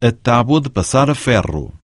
a tábua de passar a ferro.